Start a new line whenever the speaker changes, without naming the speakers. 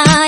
Ah.